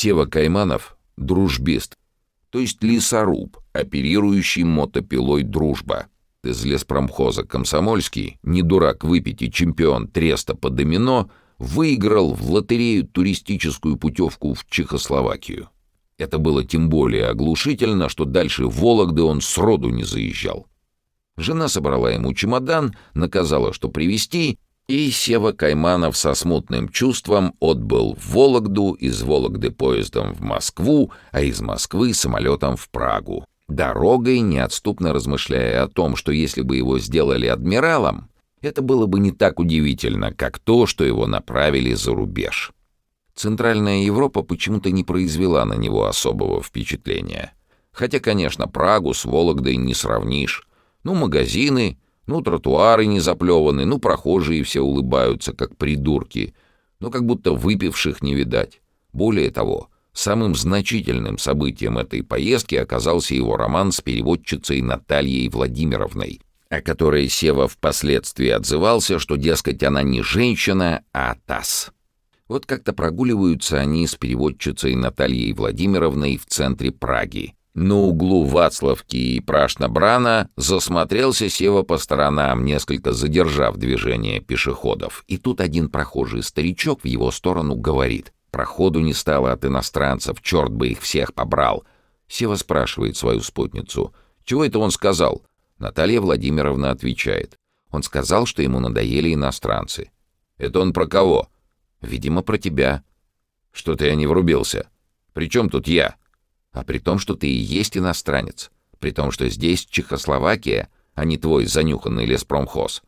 Сева Кайманов — дружбист, то есть лесоруб, оперирующий мотопилой «Дружба». Из леспромхоза «Комсомольский», не дурак выпить и чемпион треста по домино, выиграл в лотерею туристическую путевку в Чехословакию. Это было тем более оглушительно, что дальше Вологды он сроду не заезжал. Жена собрала ему чемодан, наказала, что привезти, и Сева Кайманов со смутным чувством отбыл в Вологду, из Вологды поездом в Москву, а из Москвы самолетом в Прагу. Дорогой, неотступно размышляя о том, что если бы его сделали адмиралом, это было бы не так удивительно, как то, что его направили за рубеж. Центральная Европа почему-то не произвела на него особого впечатления. Хотя, конечно, Прагу с Вологдой не сравнишь. Ну, магазины, ну, тротуары не заплеваны, ну, прохожие все улыбаются, как придурки. Ну, как будто выпивших не видать. Более того, самым значительным событием этой поездки оказался его роман с переводчицей Натальей Владимировной, о которой Сева впоследствии отзывался, что, дескать, она не женщина, а таз. Вот как-то прогуливаются они с переводчицей Натальей Владимировной в центре Праги. На углу Вацлавки и Прашна-Брана засмотрелся Сева по сторонам, несколько задержав движение пешеходов. И тут один прохожий старичок в его сторону говорит. «Проходу не стало от иностранцев, черт бы их всех побрал!» Сева спрашивает свою спутницу. «Чего это он сказал?» Наталья Владимировна отвечает. Он сказал, что ему надоели иностранцы. «Это он про кого?» «Видимо, про тебя». «Что-то я не врубился. При чем тут я?» А при том, что ты и есть иностранец. При том, что здесь Чехословакия, а не твой занюханный леспромхоз.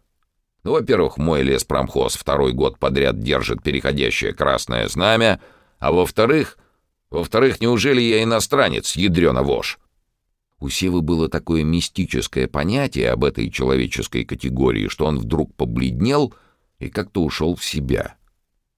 Ну, во-первых, мой леспромхоз второй год подряд держит переходящее красное знамя, а во-вторых... Во-вторых, неужели я иностранец, ядрёна вошь? У Севы было такое мистическое понятие об этой человеческой категории, что он вдруг побледнел и как-то ушел в себя.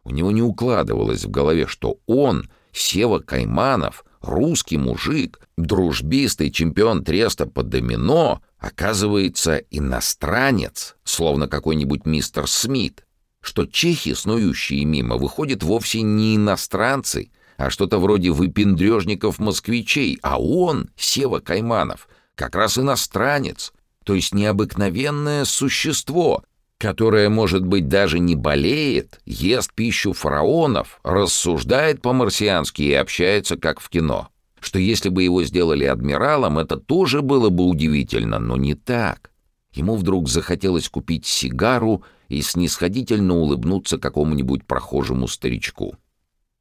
У него не укладывалось в голове, что он, Сева Кайманов, русский мужик, дружбист и чемпион треста по домино, оказывается иностранец, словно какой-нибудь мистер Смит, что чехи, снующие мимо, выходят вовсе не иностранцы, а что-то вроде выпендрежников-москвичей, а он, Сева Кайманов, как раз иностранец, то есть необыкновенное существо, которое, может быть, даже не болеет, ест пищу фараонов, рассуждает по-марсиански и общается, как в кино. Что если бы его сделали адмиралом, это тоже было бы удивительно, но не так. Ему вдруг захотелось купить сигару и снисходительно улыбнуться какому-нибудь прохожему старичку.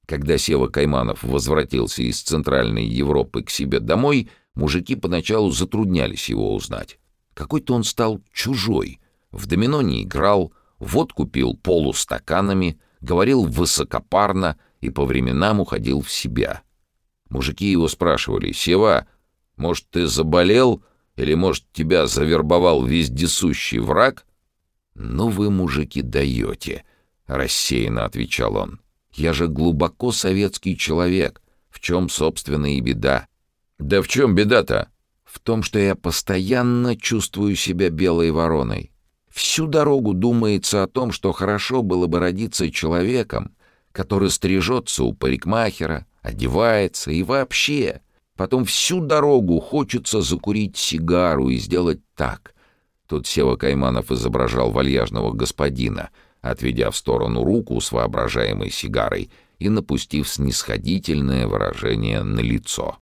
Когда Сева Кайманов возвратился из Центральной Европы к себе домой, мужики поначалу затруднялись его узнать. Какой-то он стал чужой — в домино не играл, водку пил полустаканами, говорил высокопарно и по временам уходил в себя. Мужики его спрашивали, «Сева, может, ты заболел или, может, тебя завербовал вездесущий враг?» «Ну вы, мужики, даете», — рассеянно отвечал он. «Я же глубоко советский человек. В чем, собственно, и беда?» «Да в чем беда-то?» «В том, что я постоянно чувствую себя белой вороной. Всю дорогу думается о том, что хорошо было бы родиться человеком, который стрижется у парикмахера, одевается и вообще. Потом всю дорогу хочется закурить сигару и сделать так. Тут Сева Кайманов изображал вальяжного господина, отведя в сторону руку с воображаемой сигарой и напустив снисходительное выражение на лицо.